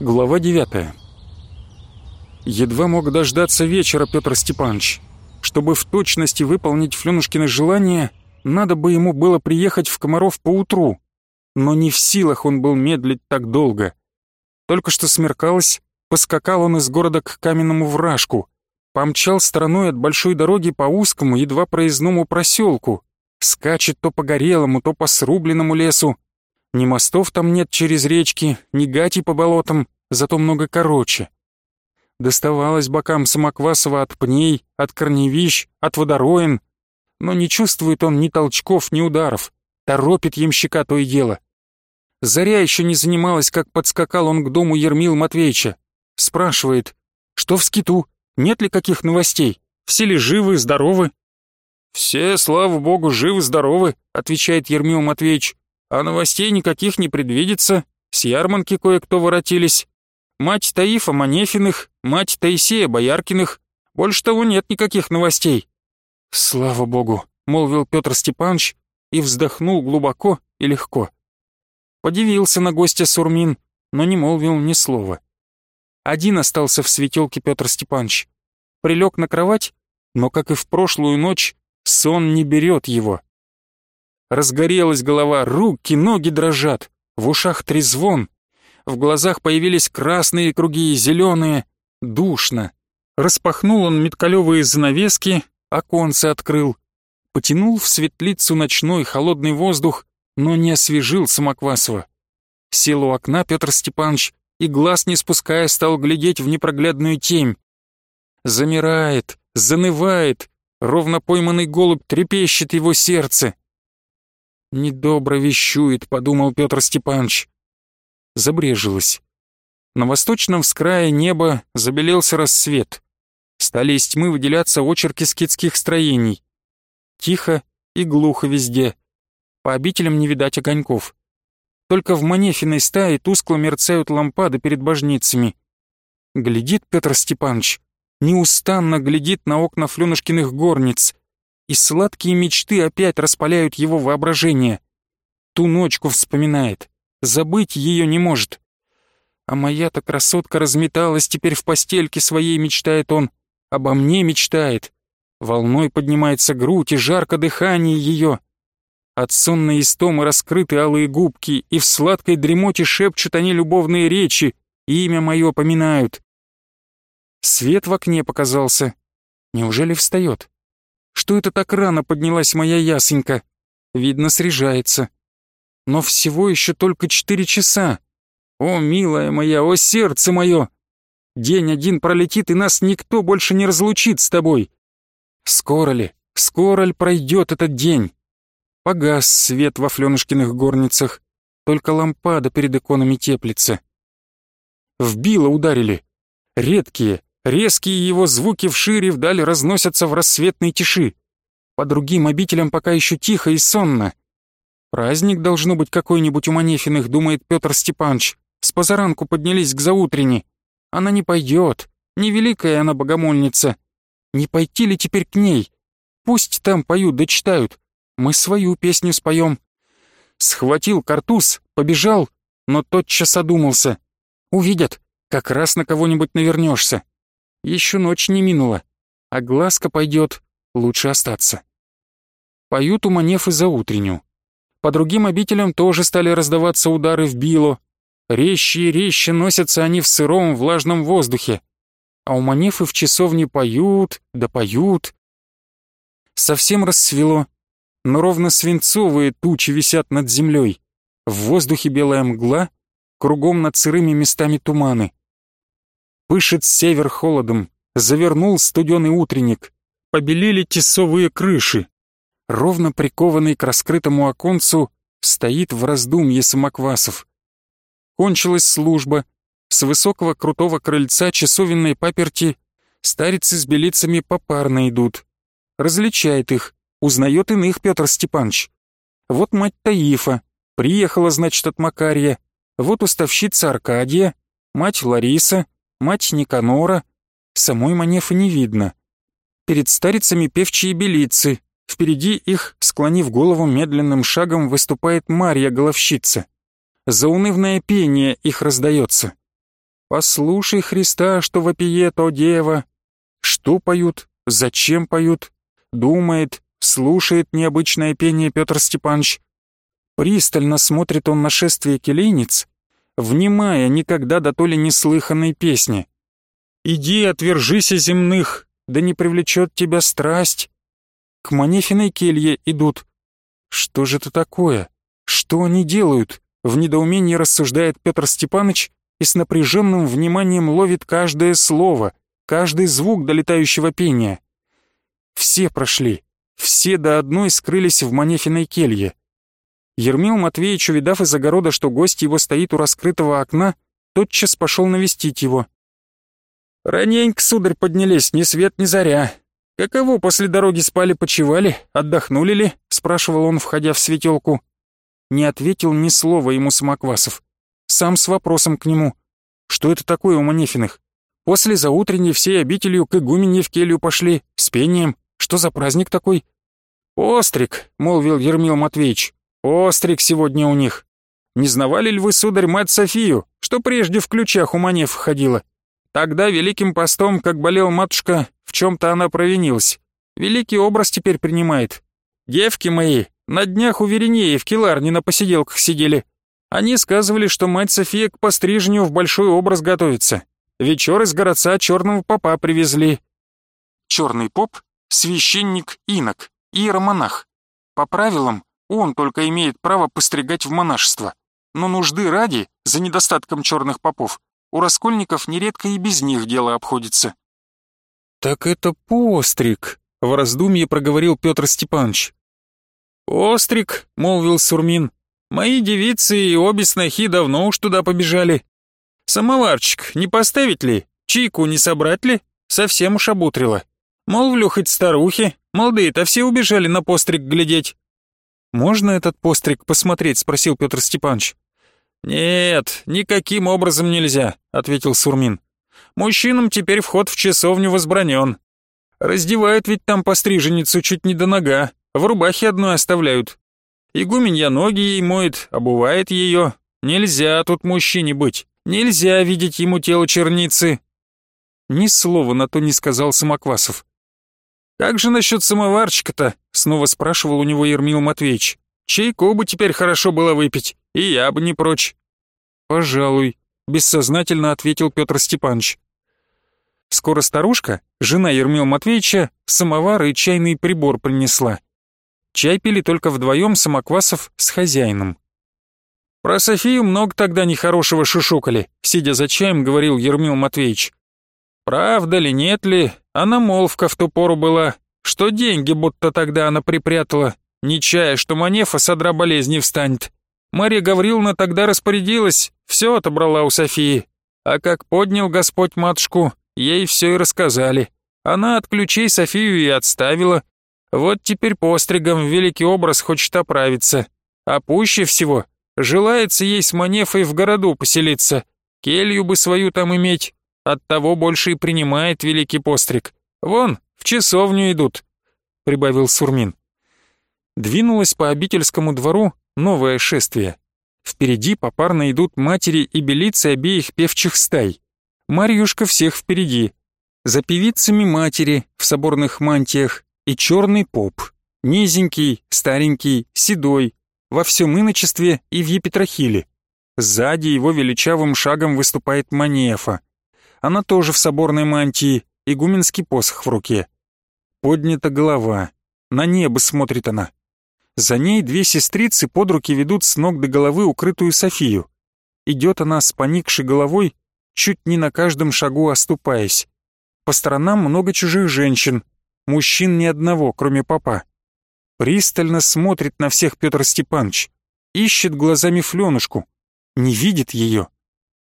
Глава 9 Едва мог дождаться вечера Петр Степанович. Чтобы в точности выполнить Флёнушкино желание, надо бы ему было приехать в Комаров поутру. Но не в силах он был медлить так долго. Только что смеркалось, поскакал он из города к каменному вражку, помчал стороной от большой дороги по узкому, едва проездному проселку, скачет то по горелому, то по срубленному лесу, ни мостов там нет через речки, ни гати по болотам, зато много короче. Доставалось бокам Самоквасова от пней, от корневищ, от водороин, но не чувствует он ни толчков, ни ударов, торопит ямщика то и дело. Заря еще не занималась, как подскакал он к дому Ермил Матвеевича. Спрашивает, что в скиту, нет ли каких новостей, все ли живы, здоровы? «Все, слава богу, живы-здоровы», — отвечает Ермил Матвеевич. А новостей никаких не предвидится, с ярмарки кое-кто воротились. Мать Таифа Манефиных, мать Таисея Бояркиных. Больше того нет никаких новостей. Слава богу, молвил Петр Степанович и вздохнул глубоко и легко. Подивился на гостя Сурмин, но не молвил ни слова. Один остался в светелке Петр Степанович. Прилег на кровать, но, как и в прошлую ночь, сон не берет его. Разгорелась голова, руки, ноги дрожат, в ушах трезвон. В глазах появились красные круги, зеленые. Душно. Распахнул он меткалевые занавески, оконце открыл. Потянул в светлицу ночной холодный воздух, но не освежил Самоквасова. Сел у окна Петр Степанович и глаз не спуская стал глядеть в непроглядную темь. Замирает, занывает, ровно пойманный голубь трепещет его сердце. «Недобро вещует», — подумал Петр Степанович. Забрежилось. На восточном вскрае неба забелелся рассвет. Стали из тьмы выделяться очерки скитских строений. Тихо и глухо везде. По обителям не видать огоньков. Только в Манефиной стае тускло мерцают лампады перед божницами. Глядит Петр Степанович, неустанно глядит на окна Флюнушкиных горниц, и сладкие мечты опять распаляют его воображение. Ту ночку вспоминает, забыть ее не может. А моя-то красотка разметалась теперь в постельке своей, мечтает он, обо мне мечтает. Волной поднимается грудь и жарко дыхание ее. От сонной истомы раскрыты алые губки, и в сладкой дремоте шепчут они любовные речи, и имя мое поминают. Свет в окне показался. Неужели встает? Что это так рано поднялась моя ясенька? Видно, срежается. Но всего еще только четыре часа. О, милая моя, о, сердце мое! День один пролетит, и нас никто больше не разлучит с тобой. Скоро ли, скоро ли пройдет этот день? Погас свет во Фленушкиных горницах, только лампада перед иконами теплится. В било ударили. Редкие, Резкие его звуки вшире вдаль разносятся в рассветной тиши. По другим обителям пока еще тихо и сонно. Праздник должно быть какой-нибудь у Манефиных, думает Петр Степанович. С позаранку поднялись к заутрене. Она не пойдет, невеликая она богомольница. Не пойти ли теперь к ней? Пусть там поют да читают. Мы свою песню споем. Схватил картуз, побежал, но тотчас одумался. Увидят, как раз на кого-нибудь навернешься. Еще ночь не минула, а глазка пойдет, лучше остаться. Поют у Манефы за утренню. По другим обителям тоже стали раздаваться удары в било. Резче и резче носятся они в сыром влажном воздухе. А у Манефы в часовне поют, да поют. Совсем рассвело, но ровно свинцовые тучи висят над землей. В воздухе белая мгла, кругом над сырыми местами туманы. Пышет север холодом, завернул студеный утренник, побелели тесовые крыши. Ровно прикованный к раскрытому оконцу стоит в раздумье самоквасов. Кончилась служба. С высокого крутого крыльца часовенной паперти старицы с белицами попарно идут. Различает их, узнает иных Петр Степанович. Вот мать Таифа, приехала, значит, от Макария. Вот уставщица Аркадия, мать Лариса, мать Никанора, самой Манефы не видно. Перед старицами певчие белицы, впереди их, склонив голову медленным шагом, выступает Марья Головщица. Заунывное пение их раздается. Послушай Христа, что вопиет, о дева. Что поют, зачем поют, думает, слушает необычное пение Петр Степанович. Пристально смотрит он на шествие келейниц, внимая никогда до то ли неслыханной песни. «Иди, отвержись земных, да не привлечет тебя страсть». К Манефиной келье идут. Что же это такое? Что они делают? В недоумении рассуждает Петр Степанович и с напряженным вниманием ловит каждое слово, каждый звук долетающего пения. Все прошли, все до одной скрылись в Манефиной келье. Ермил Матвеевич, увидав из огорода, что гость его стоит у раскрытого окна, тотчас пошел навестить его. «Раненько, сударь, поднялись, ни свет ни заря. Каково после дороги спали-почевали, отдохнули ли?» — спрашивал он, входя в светелку. Не ответил ни слова ему Самоквасов. Сам с вопросом к нему. Что это такое у Манефиных? После заутренней всей обителью к игумене в келью пошли, с пением. Что за праздник такой? «Острик», — молвил Ермил Матвеевич, — «острик сегодня у них. Не знавали ли вы, сударь, мать Софию, что прежде в ключах у Манеф ходила? Тогда великим постом, как болел матушка, в чем-то она провинилась. Великий образ теперь принимает. Девки мои, на днях у Веренеи в Киларне на посиделках сидели. Они сказывали, что мать София к пострижению в большой образ готовится. Вечер из городца черного попа привезли. Черный поп — священник-инок, иеромонах. По правилам, он только имеет право постригать в монашество. Но нужды ради, за недостатком черных попов, у раскольников нередко и без них дело обходится. «Так это постриг», — в раздумье проговорил Петр Степанович. «Острик», — молвил Сурмин, — «мои девицы и обе снохи давно уж туда побежали. Самоварчик не поставить ли? Чайку не собрать ли? Совсем уж обутрила. Молвлю, хоть старухи, молодые-то все убежали на постриг глядеть». «Можно этот постриг посмотреть?» — спросил Петр Степанович. «Нет, никаким образом нельзя», — ответил Сурмин. «Мужчинам теперь вход в часовню возбранен. Раздевают ведь там постриженницу чуть не до нога, в рубахе одной оставляют. Игуменья ноги ей моет, обувает ее. Нельзя тут мужчине быть, нельзя видеть ему тело черницы. Ни слова на то не сказал Самоквасов. «Как же насчет самоварчика-то?» — снова спрашивал у него Ермил Матвеевич. «Чайку бы теперь хорошо было выпить, и я бы не прочь». «Пожалуй», — бессознательно ответил Петр Степанович. Скоро старушка, жена Ермила Матвеевича, самовар и чайный прибор принесла. Чай пили только вдвоем Самоквасов с хозяином. «Про Софию много тогда нехорошего шушукали», — сидя за чаем, говорил Ермил Матвеевич. «Правда ли, нет ли, она молвка в ту пору была, что деньги будто тогда она припрятала, не чая, что Манефа с одра болезни встанет. Мария Гавриловна тогда распорядилась, все отобрала у Софии. А как поднял Господь матушку, ей все и рассказали. Она от ключей Софию и отставила, вот теперь постригом великий образ хочет оправиться. А пуще всего желается ей с Манефой в городу поселиться, келью бы свою там иметь. Оттого больше и принимает великий постриг. Вон, в часовню идут», — прибавил Сурмин. Двинулось по обительскому двору новое шествие. Впереди попарно идут матери и белицы обеих певчих стай. Марьюшка всех впереди. За певицами матери в соборных мантиях, и черный поп, низенький, старенький, седой, во всем иночестве и в епитрахиле. Сзади его величавым шагом выступает Манефа. Она тоже в соборной мантии, игуменский посох в руке. Поднята голова, на небо смотрит она. За ней две сестрицы под руки ведут с ног до головы укрытую Софию. Идет она с поникшей головой, чуть не на каждом шагу оступаясь. По сторонам много чужих женщин, Мужчин ни одного, кроме папа. Пристально смотрит на всех Петр Степанович. Ищет глазами Фленушку. Не видит ее.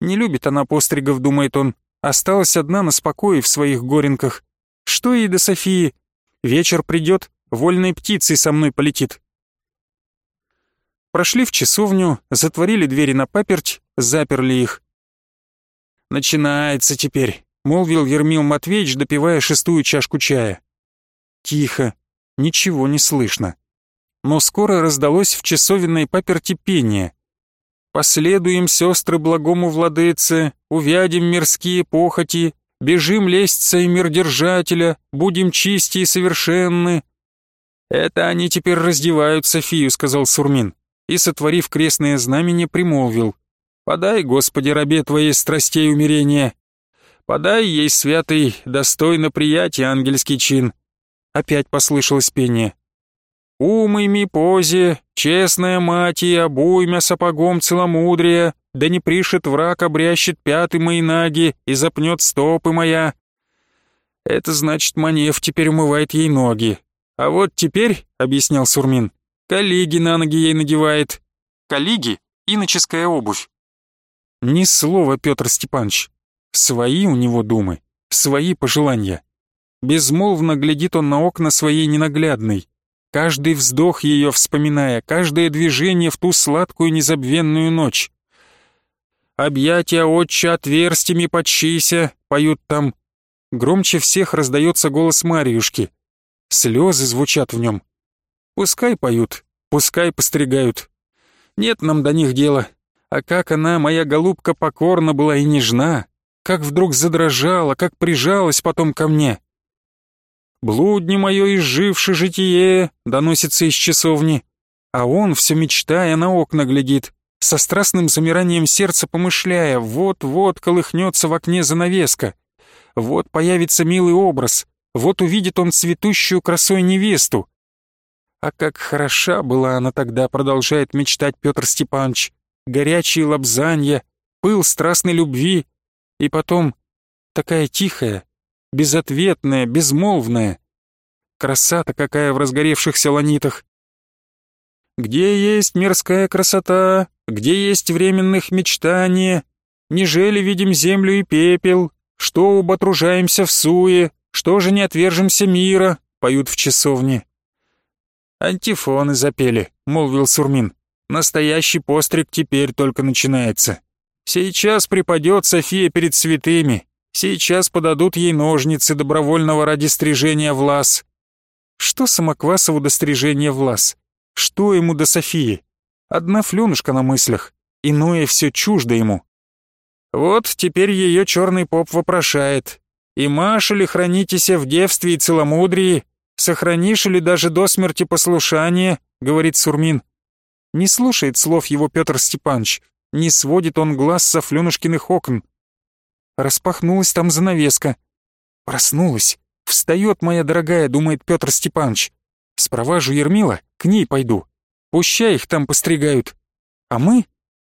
Не любит она постригов, думает он. Осталась одна на спокое в своих горенках. Что ей до Софии? Вечер придет, вольной птицей со мной полетит. Прошли в часовню, затворили двери на паперть, заперли их. «Начинается теперь», — молвил Ермил Матвеевич, допивая шестую чашку чая. Тихо, ничего не слышно. Но скоро раздалось в часовенной паперти пение. Последуем, сестры, благому владыце, увядем мирские похоти, бежим лестца и мирдержателя, будем чисти и совершенны». «Это они теперь раздевают Софию», — сказал Сурмин, и, сотворив крестное знамение, примолвил. «Подай, Господи, рабе Твоей страстей умерения, подай ей, святый, достойно приятия ангельский чин». Опять послышалось пение. Умыми позе, честная мать и обуймя сапогом целомудрия, да не пришит враг, обрящет пяты мои ноги и запнет стопы моя. Это значит, Манев теперь умывает ей ноги. А вот теперь, — объяснял Сурмин, — коллеги на ноги ей надевает. Коллеги — иноческая обувь. Ни слова, Петр Степанович. Свои у него думы, свои пожелания. Безмолвно глядит он на окна своей ненаглядной, каждый вздох ее вспоминая, каждое движение в ту сладкую незабвенную ночь. «Объятия отче отверстиями подчися», — поют там. Громче всех раздается голос Марьюшки. Слезы звучат в нем. Пускай поют, пускай постригают. Нет нам до них дела. А как она, моя голубка, покорна была и нежна, как вдруг задрожала, как прижалась потом ко мне. «Блудни мое изживши житие», — доносится из часовни. А он, все мечтая, на окна глядит, со страстным замиранием сердца помышляя, вот-вот колыхнется в окне занавеска, вот появится милый образ, вот увидит он цветущую красой невесту. А как хороша была она тогда, продолжает мечтать Петр Степанович, горячие лобзанья, пыл страстной любви, и потом такая тихая, безответная, безмолвная. Красота какая в разгоревшихся ланитах. Где есть мирская красота, где есть временных мечтания, Нежели видим землю и пепел, что оботружаемся в суе, что же не отвержемся мира, поют в часовне. Антифоны запели, молвил Сурмин. Настоящий постриг теперь только начинается. Сейчас припадет София перед святыми, Сейчас подадут ей ножницы добровольного ради стрижения влас. Что Самоквасову до стрижения влас? Что ему до Софии? Одна флюнушка на мыслях, иное все чуждо ему. Вот теперь ее черный поп вопрошает. «И Маша ли хранитеся в девстве и целомудрии? Сохранишь ли даже до смерти послушание?» — говорит Сурмин. Не слушает слов его Петр Степанович, не сводит он глаз со флюнушкиных окон. Распахнулась там занавеска. Проснулась. Встает моя дорогая, думает Петр Степанович. Спроважу Ермила, к ней пойду. Пущай их там постригают. А мы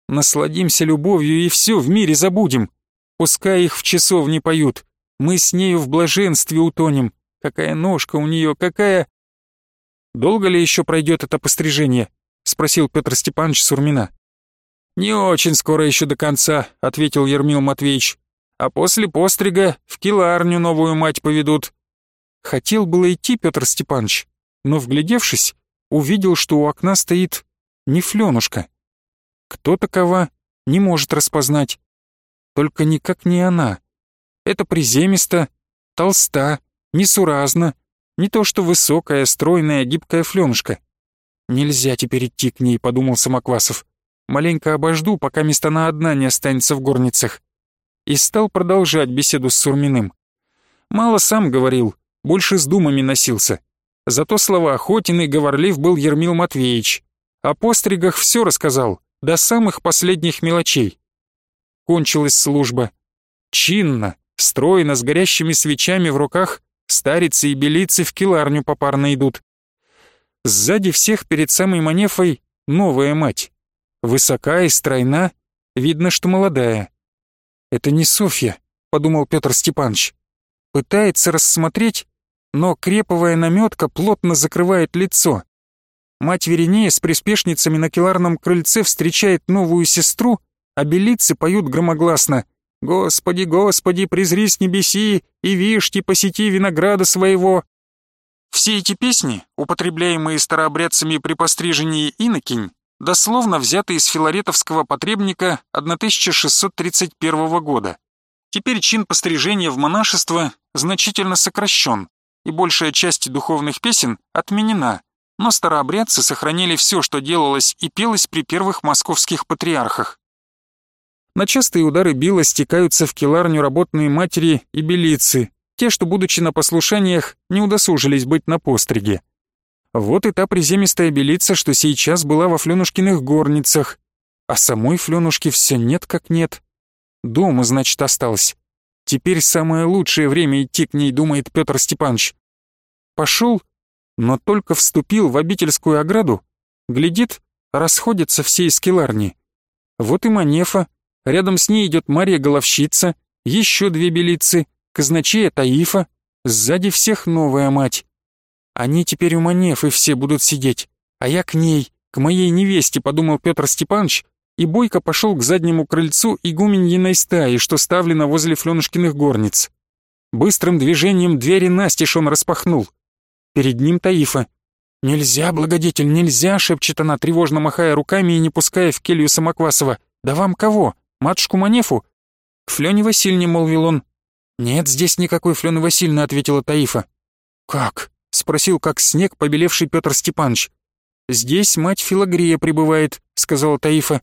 насладимся любовью и все в мире забудем. Пускай их в часовне поют. Мы с нею в блаженстве утонем. Какая ножка у нее, какая... Долго ли еще пройдет это пострижение? Спросил Петр Степанович Сурмина. «Не очень скоро еще до конца», — ответил Ермил Матвеевич а после пострига в киларню новую мать поведут. Хотел было идти Петр Степанович, но, вглядевшись, увидел, что у окна стоит не Флёнушка. Кто такова, не может распознать. Только никак не она. Это приземисто, толста, несуразно, не то что высокая, стройная, гибкая Флёнушка. Нельзя теперь идти к ней, подумал Самоквасов. Маленько обожду, пока места на одна не останется в горницах и стал продолжать беседу с Сурминым. Мало сам говорил, больше с думами носился. Зато слова охотин и говорлив был Ермил Матвеевич. О постригах все рассказал, до самых последних мелочей. Кончилась служба. Чинно, стройно, с горящими свечами в руках, старицы и белицы в киларню попарно идут. Сзади всех перед самой Манефой новая мать. Высока и стройна, видно, что молодая. «Это не Софья», — подумал Петр Степанович. Пытается рассмотреть, но креповая наметка плотно закрывает лицо. Мать Веринея с приспешницами на келарном крыльце встречает новую сестру, а белицы поют громогласно «Господи, Господи, презри с небеси, и вишьте, посети винограда своего». Все эти песни, употребляемые старообрядцами при пострижении инокинь, дословно взятый из филаретовского потребника 1631 года. Теперь чин пострижения в монашество значительно сокращен, и большая часть духовных песен отменена, но старообрядцы сохранили все, что делалось и пелось при первых московских патриархах. На частые удары била стекаются в келарню работные матери и белицы, те, что, будучи на послушаниях, не удосужились быть на постриге. Вот и та приземистая белица, что сейчас была во Флёнушкиных горницах, а самой Флёнушки все нет как нет. Дома, значит, осталась. Теперь самое лучшее время идти к ней, думает Петр Степанович. Пошел, но только вступил в обительскую ограду, глядит, расходятся все из келарни. Вот и Манефа, рядом с ней идет Марья Головщица, еще две белицы, казначея Таифа, сзади всех новая мать. Они теперь у Манефы все будут сидеть, а я к ней, к моей невесте, подумал Петр Степанович, и Бойко пошел к заднему крыльцу игуменьиной стаи, что ставлено возле Фленушкиных горниц. Быстрым движением двери настежь он распахнул. Перед ним Таифа. «Нельзя, благодетель, нельзя!» — шепчет она, тревожно махая руками и не пуская в келью Самоквасова. «Да вам кого? Матушку Манефу?» «К Флёне Васильевне», — молвил он. «Нет здесь никакой Флёны Васильевны», — ответила Таифа. «Как?» — спросил, как снег, побелевший Петр Степанович. «Здесь мать Филагрия пребывает», — сказала Таифа.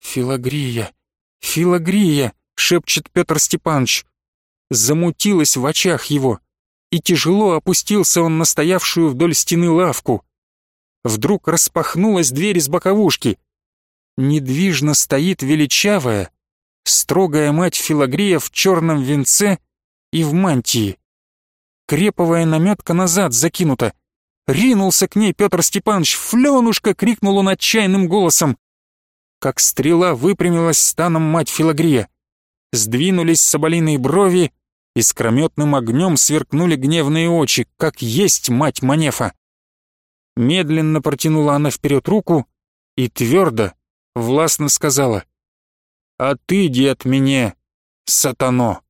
«Филагрия, Филагрия!» — шепчет Петр Степанович. Замутилось в очах его, и тяжело опустился он на стоявшую вдоль стены лавку. Вдруг распахнулась дверь из боковушки. Недвижно стоит величавая, строгая мать Филагрия в черном венце и в мантии. Креповая наметка назад закинута. Ринулся к ней Петр Степанович. «Фленушка!» — крикнул он отчаянным голосом как стрела выпрямилась станом мать Филагрия. Сдвинулись соболиные брови, и скрометным огнем сверкнули гневные очи, как есть мать Манефа. Медленно протянула она вперед руку и твердо, властно сказала «Отыди от меня, сатано!»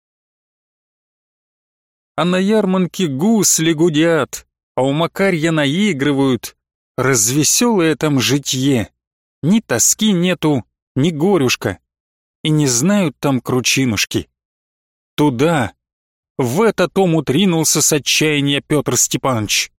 А на ярмарке гусли гудят, а у Макарья наигрывают, развеселое там житье. Ни тоски нету, ни горюшка. И не знают там кручинушки. Туда, в этот омут ринулся с отчаяния Петр Степанович.